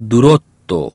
ドロット。